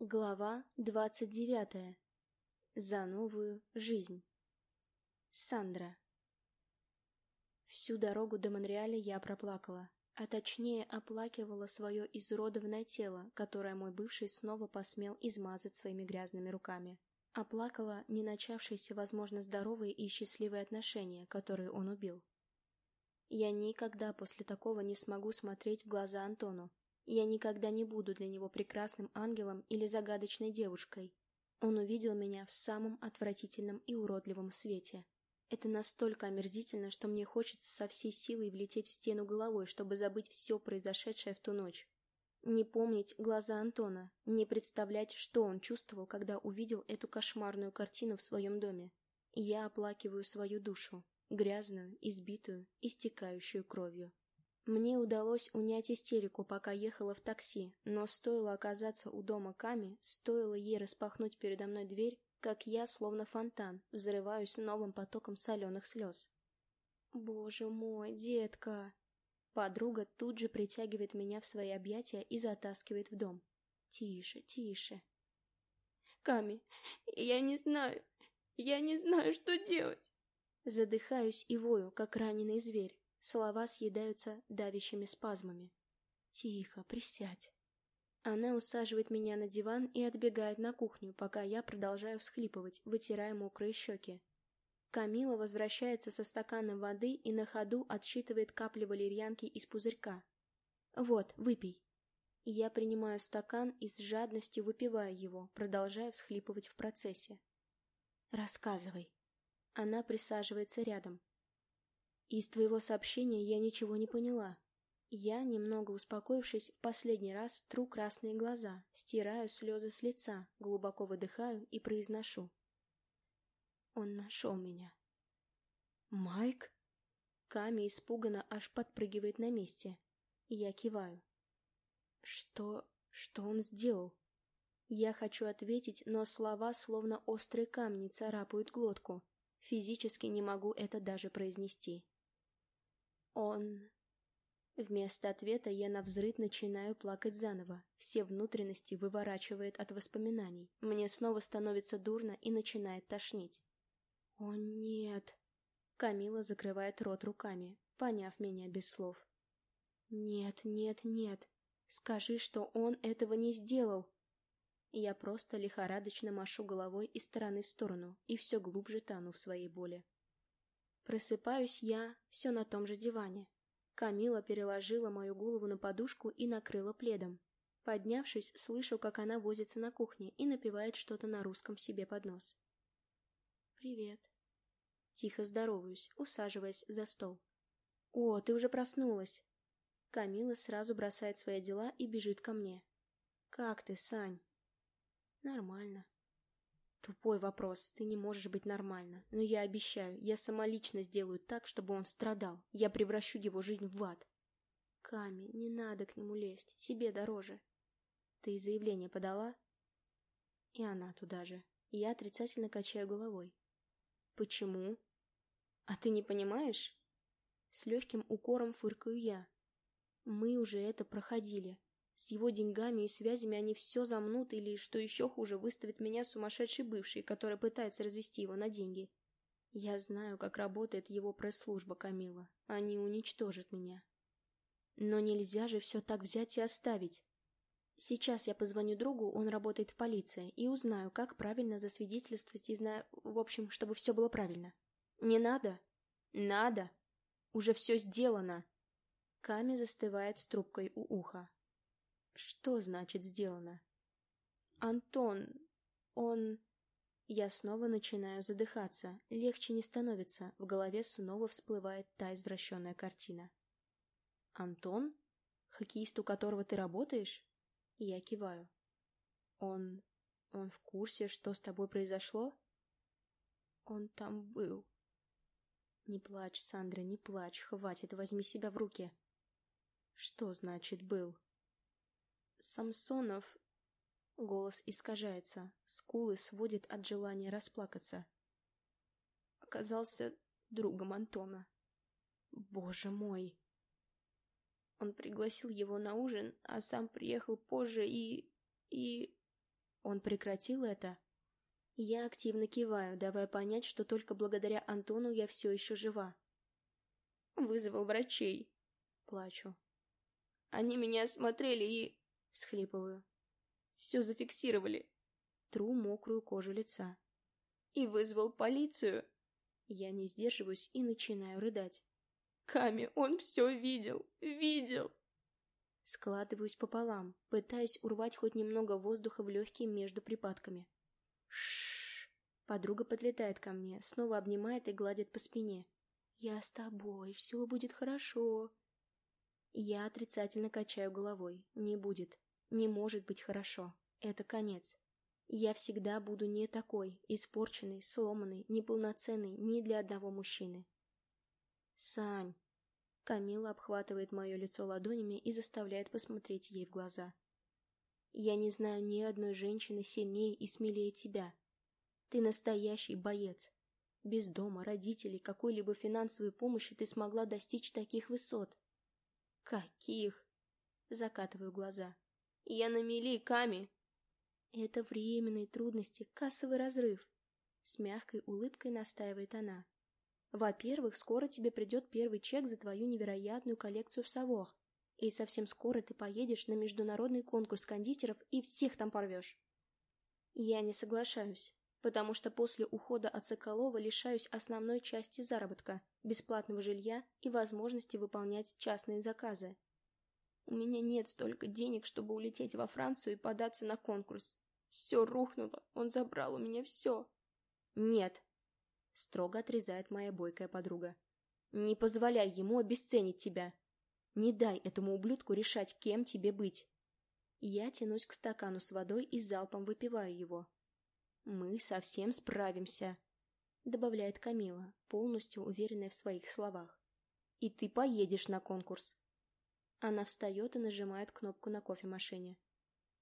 Глава двадцать девятая. За новую жизнь. Сандра. Всю дорогу до Монреаля я проплакала, а точнее оплакивала свое изуродованное тело, которое мой бывший снова посмел измазать своими грязными руками. Оплакала не начавшиеся, возможно, здоровые и счастливые отношения, которые он убил. Я никогда после такого не смогу смотреть в глаза Антону, я никогда не буду для него прекрасным ангелом или загадочной девушкой. Он увидел меня в самом отвратительном и уродливом свете. Это настолько омерзительно, что мне хочется со всей силой влететь в стену головой, чтобы забыть все произошедшее в ту ночь. Не помнить глаза Антона, не представлять, что он чувствовал, когда увидел эту кошмарную картину в своем доме. Я оплакиваю свою душу, грязную, избитую, истекающую кровью. Мне удалось унять истерику, пока ехала в такси, но стоило оказаться у дома Ками, стоило ей распахнуть передо мной дверь, как я, словно фонтан, взрываюсь новым потоком соленых слез. «Боже мой, детка!» Подруга тут же притягивает меня в свои объятия и затаскивает в дом. «Тише, тише!» «Ками, я не знаю, я не знаю, что делать!» Задыхаюсь и вою, как раненый зверь. Слова съедаются давящими спазмами. «Тихо, присядь». Она усаживает меня на диван и отбегает на кухню, пока я продолжаю всхлипывать, вытирая мокрые щеки. Камила возвращается со стаканом воды и на ходу отсчитывает капли валерьянки из пузырька. «Вот, выпей». Я принимаю стакан и с жадностью выпиваю его, продолжая всхлипывать в процессе. «Рассказывай». Она присаживается рядом. Из твоего сообщения я ничего не поняла. Я, немного успокоившись, в последний раз тру красные глаза, стираю слезы с лица, глубоко выдыхаю и произношу. Он нашел меня. «Майк?» Ками испуганно аж подпрыгивает на месте. Я киваю. «Что... что он сделал?» Я хочу ответить, но слова, словно острые камни, царапают глотку. Физически не могу это даже произнести. Он... Вместо ответа я навзрыд начинаю плакать заново. Все внутренности выворачивает от воспоминаний. Мне снова становится дурно и начинает тошнить. «О, нет!» Камила закрывает рот руками, поняв меня без слов. «Нет, нет, нет! Скажи, что он этого не сделал!» Я просто лихорадочно машу головой из стороны в сторону и все глубже тону в своей боли. Просыпаюсь я все на том же диване. Камила переложила мою голову на подушку и накрыла пледом. Поднявшись, слышу, как она возится на кухне и напевает что-то на русском себе под нос. «Привет». Тихо здороваюсь, усаживаясь за стол. «О, ты уже проснулась!» Камила сразу бросает свои дела и бежит ко мне. «Как ты, Сань?» «Нормально», Тупой вопрос, ты не можешь быть нормально. Но я обещаю, я самолично сделаю так, чтобы он страдал. Я превращу его жизнь в ад. Ками, не надо к нему лезть, себе дороже. Ты заявление подала? И она туда же. Я отрицательно качаю головой. Почему? А ты не понимаешь? С легким укором фыркаю я. Мы уже это проходили. С его деньгами и связями они все замнут или, что еще хуже, выставят меня сумасшедшей бывшей, которая пытается развести его на деньги. Я знаю, как работает его пресс-служба, Камила. Они уничтожат меня. Но нельзя же все так взять и оставить. Сейчас я позвоню другу, он работает в полиции, и узнаю, как правильно засвидетельствовать и знаю... В общем, чтобы все было правильно. Не надо? Надо. Уже все сделано. Ками застывает с трубкой у уха. Что значит сделано? Антон, он... Я снова начинаю задыхаться. Легче не становится. В голове снова всплывает та извращенная картина. Антон? Хоккеист, у которого ты работаешь? Я киваю. Он... он в курсе, что с тобой произошло? Он там был. Не плачь, Сандра, не плачь. Хватит, возьми себя в руки. Что значит «был»? Самсонов... Голос искажается, скулы сводит от желания расплакаться. Оказался другом Антона. Боже мой! Он пригласил его на ужин, а сам приехал позже и... и... Он прекратил это? Я активно киваю, давая понять, что только благодаря Антону я все еще жива. Вызвал врачей. Плачу. Они меня осмотрели и... Всхлипываю. Все зафиксировали. Тру мокрую кожу лица. И вызвал полицию. Я не сдерживаюсь и начинаю рыдать. Ками, он все видел, видел. Складываюсь пополам, пытаясь урвать хоть немного воздуха в легкие между припадками. Шш. Подруга подлетает ко мне, снова обнимает и гладит по спине. «Я с тобой, все будет хорошо». Я отрицательно качаю головой. Не будет. Не может быть хорошо. Это конец. Я всегда буду не такой, испорченный, сломанный, неполноценный ни для одного мужчины. Сань. Камила обхватывает мое лицо ладонями и заставляет посмотреть ей в глаза. Я не знаю ни одной женщины сильнее и смелее тебя. Ты настоящий боец. Без дома, родителей, какой-либо финансовой помощи ты смогла достичь таких высот. Каких? Закатываю глаза. Я на мели, Ками. Это временные трудности, кассовый разрыв. С мягкой улыбкой настаивает она. Во-первых, скоро тебе придет первый чек за твою невероятную коллекцию в Савох. И совсем скоро ты поедешь на международный конкурс кондитеров и всех там порвешь. Я не соглашаюсь, потому что после ухода от Соколова лишаюсь основной части заработка, бесплатного жилья и возможности выполнять частные заказы. У меня нет столько денег, чтобы улететь во Францию и податься на конкурс. Все рухнуло, он забрал у меня все. Нет, строго отрезает моя бойкая подруга. Не позволяй ему обесценить тебя. Не дай этому ублюдку решать, кем тебе быть. Я тянусь к стакану с водой и залпом выпиваю его. Мы совсем справимся, добавляет Камила, полностью уверенная в своих словах. И ты поедешь на конкурс. Она встает и нажимает кнопку на кофемашине.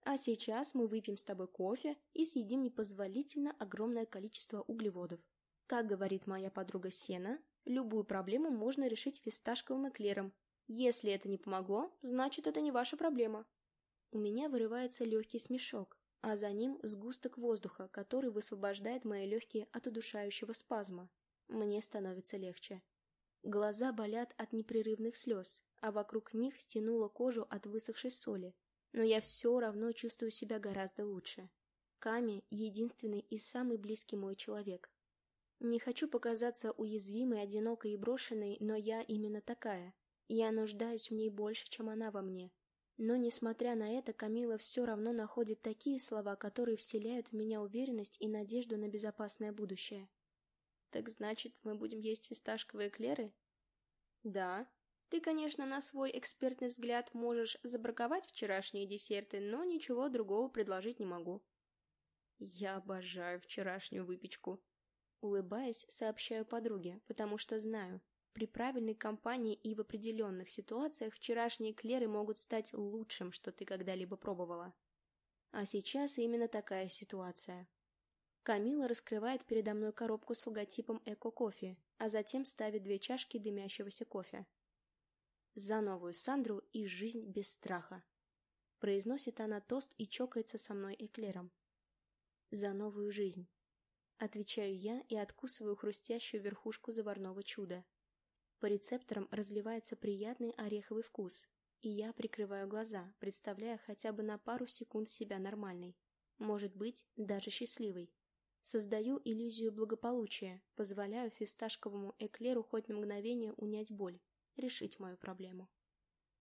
А сейчас мы выпьем с тобой кофе и съедим непозволительно огромное количество углеводов. Как говорит моя подруга Сена, любую проблему можно решить фисташковым эклером. Если это не помогло, значит это не ваша проблема. У меня вырывается легкий смешок, а за ним сгусток воздуха, который высвобождает мои легкие от удушающего спазма. Мне становится легче. Глаза болят от непрерывных слез, а вокруг них стянуло кожу от высохшей соли. Но я все равно чувствую себя гораздо лучше. Ками — единственный и самый близкий мой человек. Не хочу показаться уязвимой, одинокой и брошенной, но я именно такая. Я нуждаюсь в ней больше, чем она во мне. Но, несмотря на это, Камила все равно находит такие слова, которые вселяют в меня уверенность и надежду на безопасное будущее. «Так значит, мы будем есть фисташковые эклеры?» «Да», ты, конечно, на свой экспертный взгляд можешь забраковать вчерашние десерты, но ничего другого предложить не могу. Я обожаю вчерашнюю выпечку. Улыбаясь, сообщаю подруге, потому что знаю, при правильной компании и в определенных ситуациях вчерашние клеры могут стать лучшим, что ты когда-либо пробовала. А сейчас именно такая ситуация. Камила раскрывает передо мной коробку с логотипом «Эко-кофе», а затем ставит две чашки дымящегося кофе. За новую Сандру и жизнь без страха. Произносит она тост и чокается со мной эклером. За новую жизнь. Отвечаю я и откусываю хрустящую верхушку заварного чуда. По рецепторам разливается приятный ореховый вкус, и я прикрываю глаза, представляя хотя бы на пару секунд себя нормальной. Может быть, даже счастливой. Создаю иллюзию благополучия, позволяю фисташковому эклеру хоть на мгновение унять боль, решить мою проблему.